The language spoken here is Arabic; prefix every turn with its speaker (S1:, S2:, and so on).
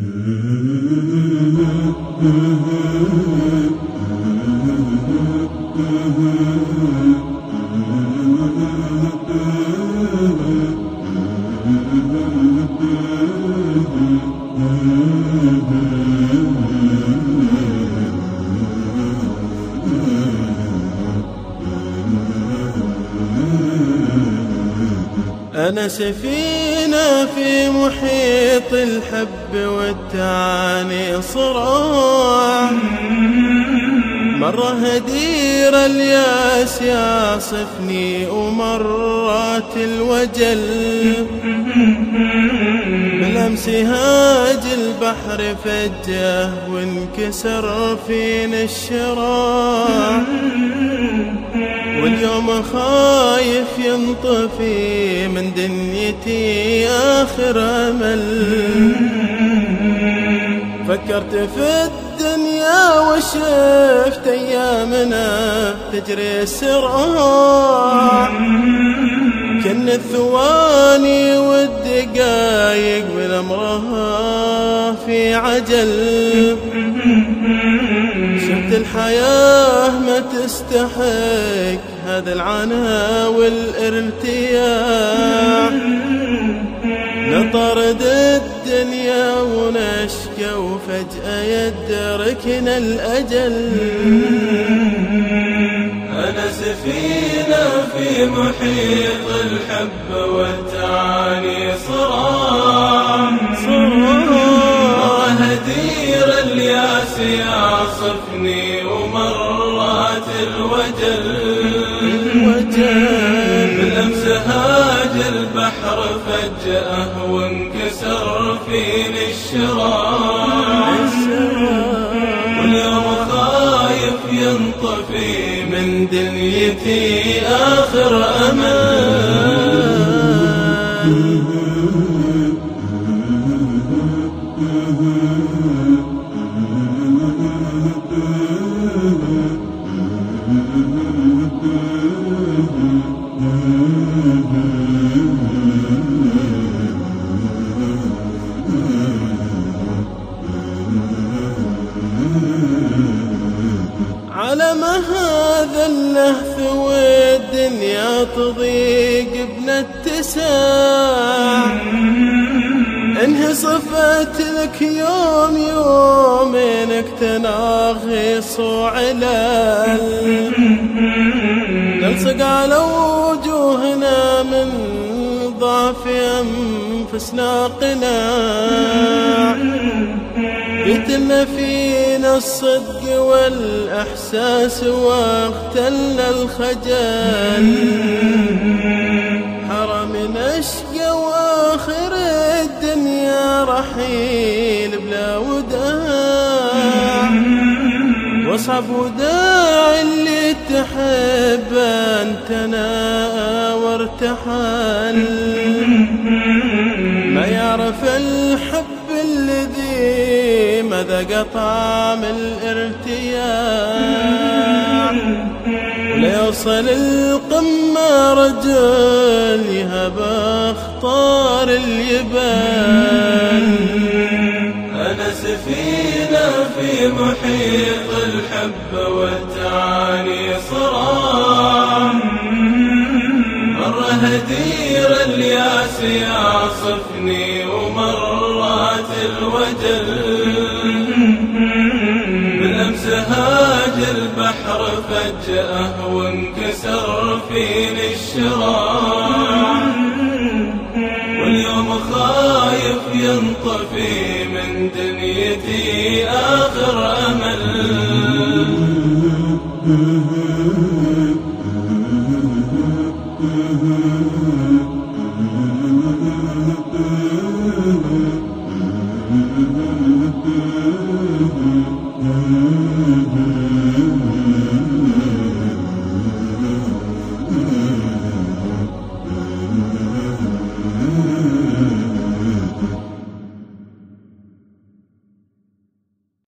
S1: Mm-hmm. أنا سفينة في محيط الحب والتعاني صراع. مرة هدير الياس يعصفني ومرات الوجل. بلمس هاج البحر فجه وانكسر فينا الشراع. واليوم خايف ينطفي من دنيتي آخر أمل فكرت في الدنيا وشفت أيامنا تجري سرعة كن الثواني والدقايق بالأمرها في عجل. شفت الحياة تستحق هذا العنا والارتياح. نطرد الدنيا ونشكى وفجأة يدركنا الأجل.
S2: أنا سفينة في محيط الحب والتعاني صراع مرة هدير الياس يعصفني ومرات الوجل بلمس هاج البحر فجأة وانكسر فيني الشراع واليوم خايف ينطفي من دنيتي آخر أمل.
S1: ما هذا اللهث والدنيا تضيق بنتساع انهي صفت لك يوم يومينك تناغص وعلال نلصق على وجوهنا من ضعف أنفسنا قناع. قتلنا فينا الصدق والإحساس واختلنا الخجل. حرم نشقى وآخر الدنيا رحيل بلا وداع. واصعب وداع اللي تحب أنتنا وارتحل. ما يعرف الحب طعم الارتياح ولا يوصل القمة رجل يهب أخطار اليبال
S2: أنا سفينة في محيط الحب والتعاني صراع مرة هدير الياس يعصفني ومرات الوجل. البحر فجأة وانكسر فيني الشراع واليوم خايف ينطفي من دنيتي آخر أمل Mm-hmm.